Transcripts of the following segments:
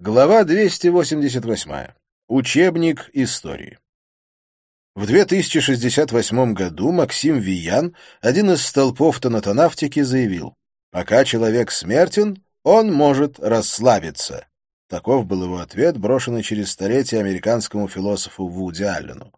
Глава 288. Учебник истории. В 2068 году Максим Виян, один из столпов тонатонавтики, заявил, «Пока человек смертен, он может расслабиться». Таков был его ответ, брошенный через столетие американскому философу Вуди Аллену.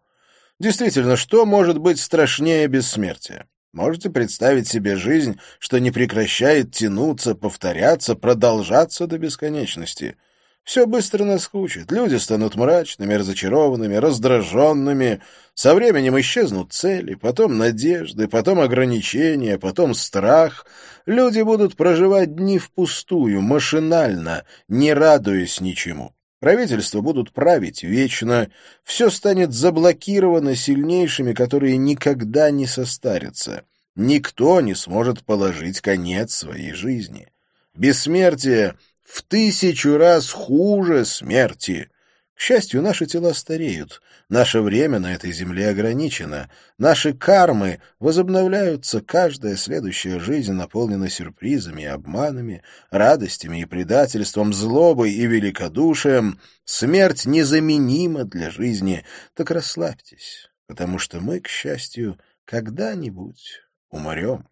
Действительно, что может быть страшнее бессмертия? Можете представить себе жизнь, что не прекращает тянуться, повторяться, продолжаться до бесконечности — все быстро наскучит, люди станут мрачными, разочарованными, раздраженными, со временем исчезнут цели, потом надежды, потом ограничения, потом страх. Люди будут проживать дни впустую, машинально, не радуясь ничему. Правительства будут править вечно, все станет заблокировано сильнейшими, которые никогда не состарятся. Никто не сможет положить конец своей жизни. Бессмертие в тысячу раз хуже смерти. К счастью, наши тела стареют, наше время на этой земле ограничено, наши кармы возобновляются, каждая следующая жизнь наполнена сюрпризами и обманами, радостями и предательством, злобой и великодушием. Смерть незаменима для жизни, так расслабьтесь, потому что мы, к счастью, когда-нибудь умрем.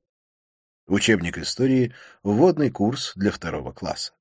Учебник истории, вводный курс для второго класса.